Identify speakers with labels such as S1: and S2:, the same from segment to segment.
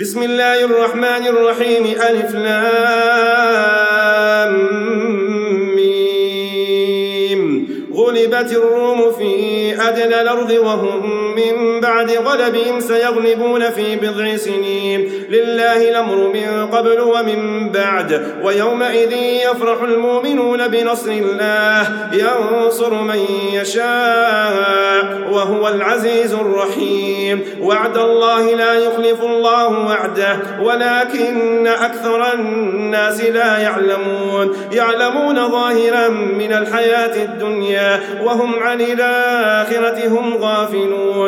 S1: بسم الله الرحمن الرحيم. ألف لام ميم. غلبت الروم في أدنى الأرض وهم من بعد غلبهم سيغلبون في بضع سنين. لله الأمر من قبل ومن بعد ويومئذ يفرح المؤمنون بنصر الله ينصر من يشاء وهو العزيز الرحيم. وعد الله لا يخلف الله وعده ولكن أكثر الناس لا يعلمون. يعلمون ظاهرا من الحياة الدنيا وهم عن الآخرة هم غافلون.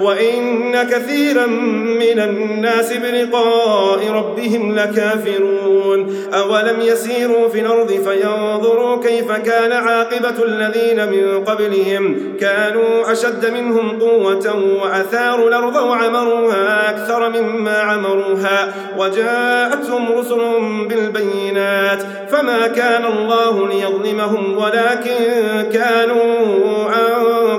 S1: وإن كثيرا من الناس بلقاء ربهم لكافرون. أولم يسيروا في الأرض فينظروا كيف كان عاقبة الذين من قبلهم. كانوا أشد منهم قوة وأثاروا الأرض وعمروها أكثر مما عمروها. وجاءتهم رسل بالبينات. فما كان الله ليظلمهم ولكن كانوا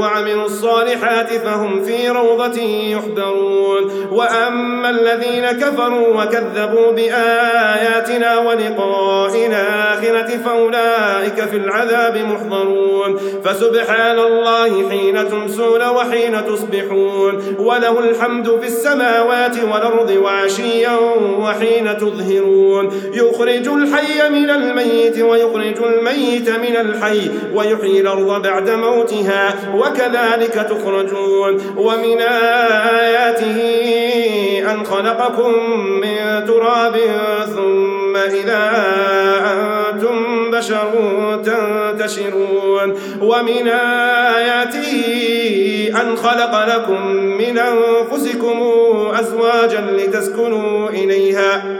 S1: وعملوا الصالحات فهم في روضة يحبرون وأما الذين كفروا وكذبوا كذبوا بآياتنا ولقاء الآخرة فأولئك في العذاب محضرون. فسبحان الله حين تمسون وحين تصبحون. وله الحمد في السماوات والأرض وعشيا وحين تظهرون. يخرج الحي من الميت ويخرج الميت من الحي ويحيي الأرض بعد موتها وكذلك تخرجون. ومن آياته أن خلقكم من تراب ثم إذا أنتم بشر تنتشرون. ومن آياته أن خلق لكم من أنفسكم أزواجا لتسكنوا إليها.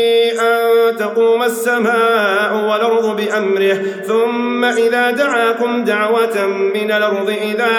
S1: تقوم السماء والأرض بأمره ثم إذا دعاكم دعوة من الأرض إذا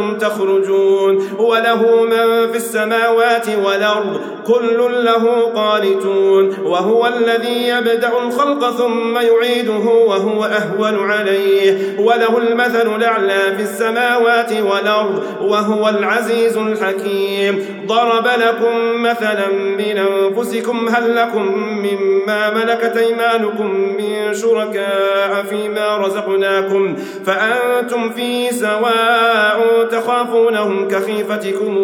S1: أنتم تخرجون وله من في السماوات والأرض كل له قانتون وهو الذي يبدأ الخلق ثم يعيده وهو أهون عليه وله المثل الأعلى في السماوات والأرض وهو العزيز الحكيم ضرب لكم مثلا من أنفسكم هل لكم مما ملكت أيمانكم من شركاء فيما رزقناكم فأنتم فيه سواء تخافونهم كخيفتكم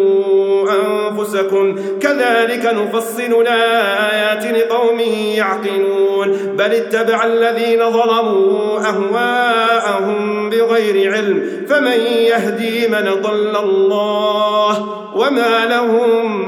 S1: أنفسكم. كذلك نفصل الآيات لقوم يعقلون. بل اتبع الذين ظلموا أهواءهم بغير علم. فمن يهدي من ضل الله وما لهم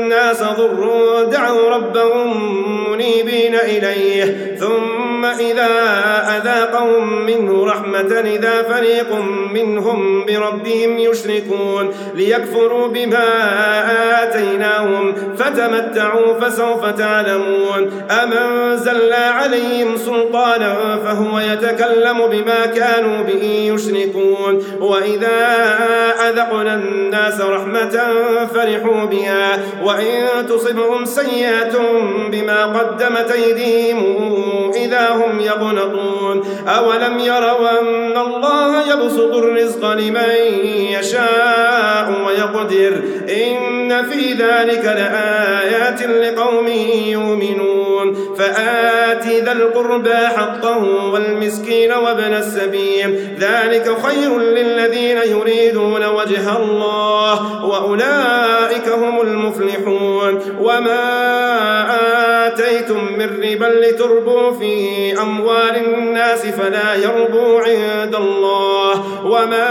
S1: الناس ضر دعوا ربهم منيبين إليه ثم إذا أذاقهم منه رحمة إذا فريق منهم بربهم يشركون ليكفروا بما آتيناهم فتمتعوا فسوف تعلمون أمنزلنا عليهم سلطانا فهو يتكلم بما كانوا به يشركون وإذا أذقنا الناس رحمة فرحوا بها وإن تصبهم سيئة بما قدمت أيديهم إذا هم يقنطون أولم يروا أن الله يبسط الرزق لمن يشاء ويقدر إن في ذلك لآيات لقوم يؤمنون فآت ذا القربى حقه والمسكين وابن السبيل ذلك خير للذين يريدون وجه الله وأولئك هم المفلحون وما آتيتم من ربا لتربوا في أموال الناس فلا يربو عند الله وما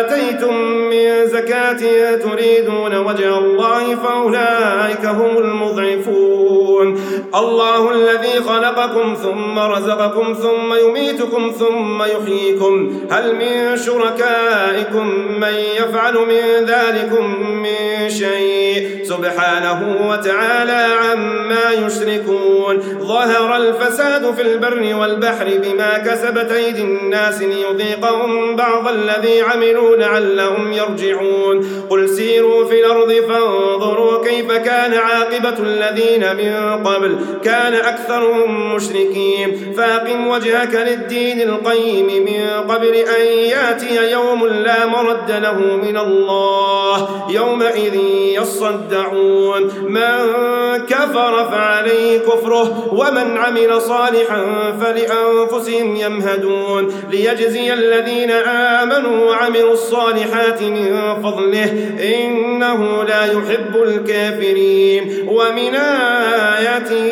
S1: آتيتم من زكاة تريدون وجه الله فأولئك هم المضعفون الله الذي خلقكم ثم رزقكم ثم يميتكم ثم يحييكم. هل من شركائكم من يفعل من ذلكم من شيء؟ سبحانه وتعالى عما يشركون. ظهر الفساد في البر والبحر بما كسبت أيدي الناس ليذيقهم بعض الذي عملوا لعلهم يرجعون. قل سيروا في الأرض فانظروا كيف كان عاقبة الذين من قبل. كان أكثرهم مشركين. فاقم وجهك للدين القيم من قبل أن يأتي يوم لا مرد له من الله. يومئذ يصدعون. من كفر فعليه كفره ومن عمل صالحا فلأنفسهم يمهدون. ليجزي الذين آمنوا وعملوا الصالحات من فضله إنه لا يحب الكافرين. ومن آياته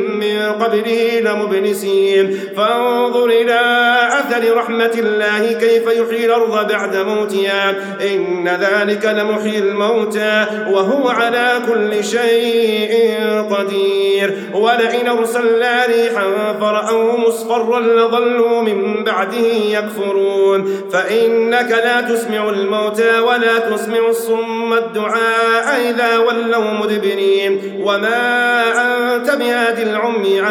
S1: قبله لمبلسين فانظر إلى أثر رحمة الله كيف يحيي الأرض بعد موتها. إن ذلك لمحيي الموتى وهو على كل شيء قدير. ولئن أرسلنا ريحا فرأوه مصفرا لظلوا من بعده يكفرون. فإنك لا تسمع الموتى ولا تسمع الصم الدعاء إذا ولوا مدبرين. وما أنت بهاد العمي عن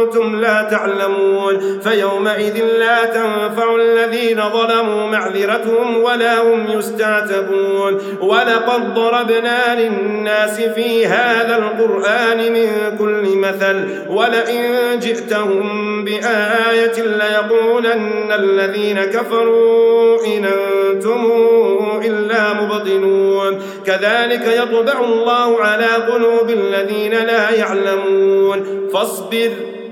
S1: وأنتم لا تعلمون فيومئذ لا تنفع الذين ظلموا معذرتهم ولا هم يستعتبون ولقد ضربنا للناس في هذا القرآن من كل مثل ولئن جئتهم بآية ليقولن الذين كفروا إن أنتم إلا مبطنون كذلك يطبع الله على قلوب الذين لا يعلمون فاصبر